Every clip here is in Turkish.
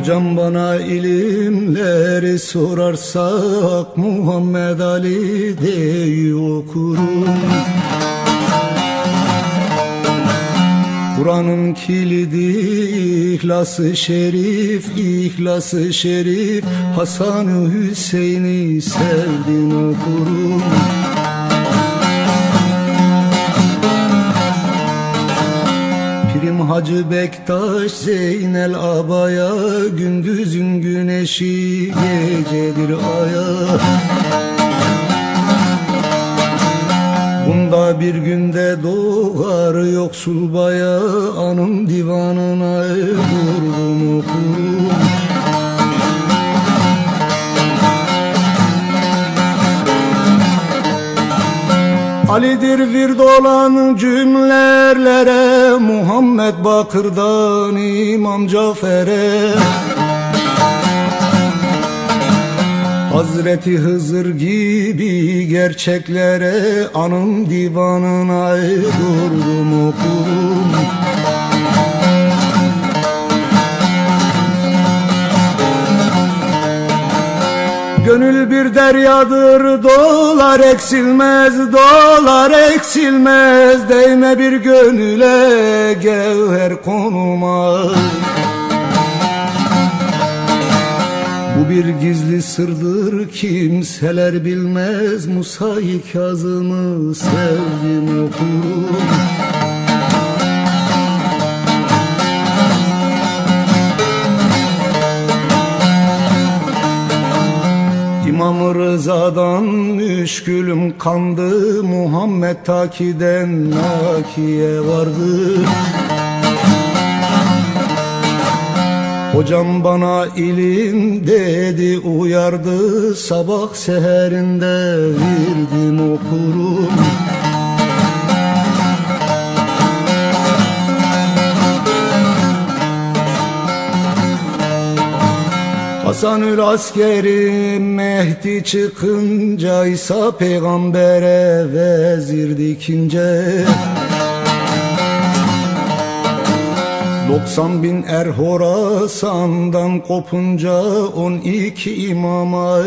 Hocam bana ilimleri sorarsak Muhammed Ali diye okurum Kur'an'ın kilidi ihlası şerif, ihlası şerif. Hasan Hüseyin'i sevdim okurum Hacı Bektaş Zeynel Abaya Gündüzün güneşi gecedir aya. Bunda bir günde doğar yoksul baya Anım divanına vurdum Ali'dir vird olan cümlerlere Muhammed Bakır'dan İmam Cafer'e. Hazreti Hızır gibi gerçeklere Anım divanına durdum okurum Gönül bir deryadır dolar eksilmez dolar eksilmez. Değme bir gönüle gevher konulmaz Bu bir gizli sırdır kimseler bilmez. Musa-i sevdim okurum müşkülüm kandı Muhammed Taki'den Naki'ye vardı. Hocam bana ilim dedi uyardı. Sabah seherinde verdim okurum Hasanül askeri Mehdi çıkınca İsa peygambere vezir dikince. Doksan bin er Horasan'dan kopunca On iki imama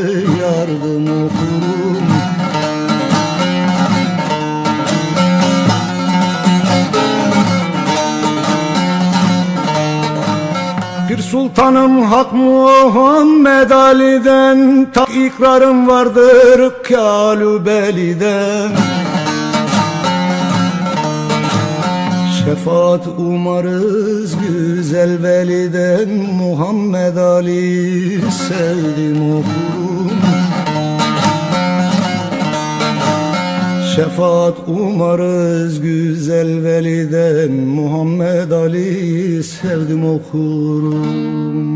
yardım okurum sultanım Hak Muhammed Ali'den Ta ikrarım vardır Kâlü Beli'den. Şefaat umarız güzel veliden Muhammed Ali sevdim okurum Şefaat umarız güzel veliden Muhammed Ali sevdim okurum